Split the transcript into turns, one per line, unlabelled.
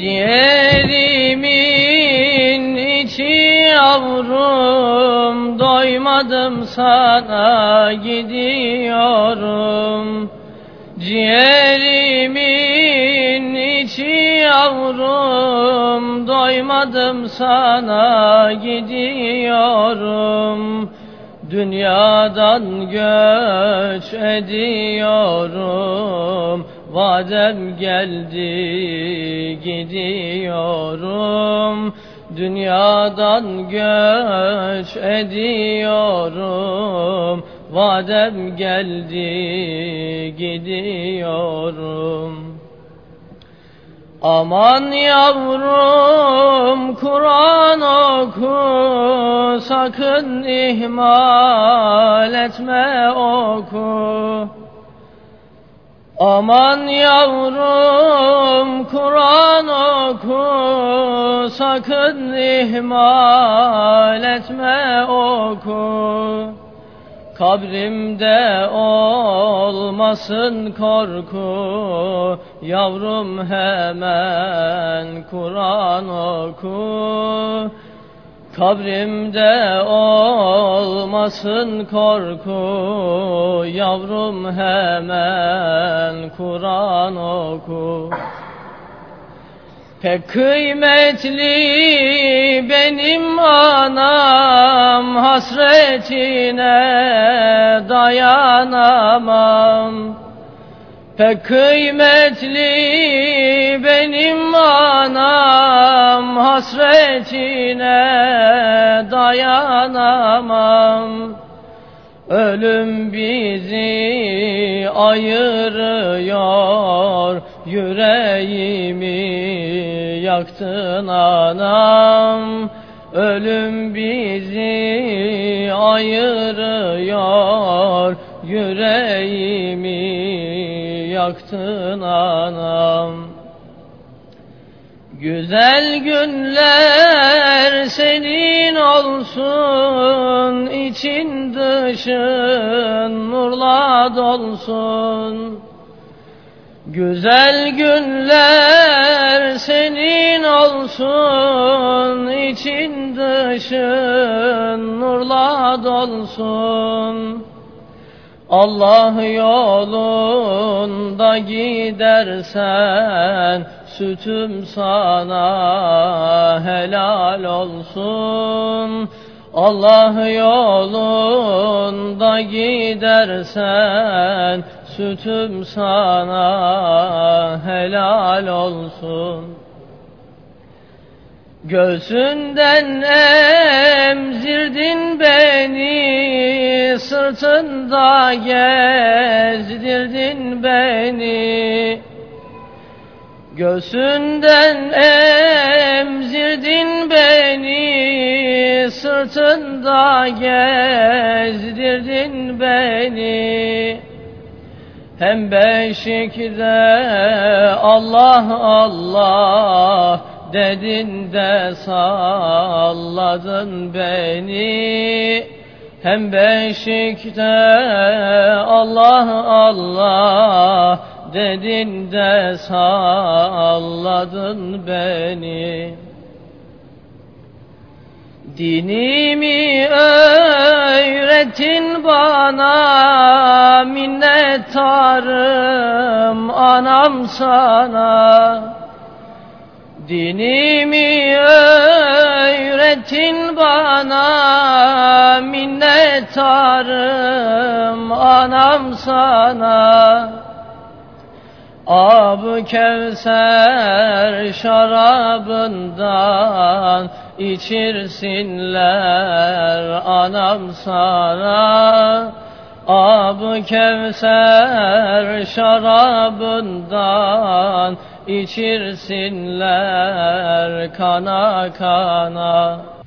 Ciğerimin içi yavrum Doymadım sana gidiyorum. Ciğerimin içi yavrum Doymadım sana gidiyorum. Dünyadan göç ediyorum Vadem geldi gidiyorum. Dünyadan göç ediyorum. Vadem geldi gidiyorum. Aman yavrum Kur'an oku sakın ihmal etme oku Aman yavrum Kur'an oku sakın ihmal etme oku. Kabrimde olmasın korku Yavrum hemen Kur'an oku Kabrimde olmasın korku Yavrum hemen Kur'an oku. Pek kıymetli benim anam hasretine dayanamam. Pek kıymetli benim anam hasretine dayanamam. Ölüm bizi ayırıyor Yüreğimi yaktın anam. Ölüm bizi ayırıyor Yüreğimi yaktın anam Güzel günler senin olsun, için dışın nurla dolsun. Güzel günler senin olsun, için dışın nurla dolsun. Allah yolunda gidersen sütüm sana helal olsun. Allah yolunda gidersen sütüm sana helal olsun. Göğsünden emzirdin beni, sırtında gezdirdin beni. Göğsünden emzirdin beni, sırtında gezdirdin beni. Hem beşikte Allah Allah dedin de salladın beni. Hem beşikte Allah Allah. Dedin de salladın beni. Dinimi öğretin bana minnettarım anam sana Dinimi öğretin bana minnettarım anam sana. Ab Kevser şarabından içirsinler anam sana. Ab Kevser şarabından içirsinler kana kana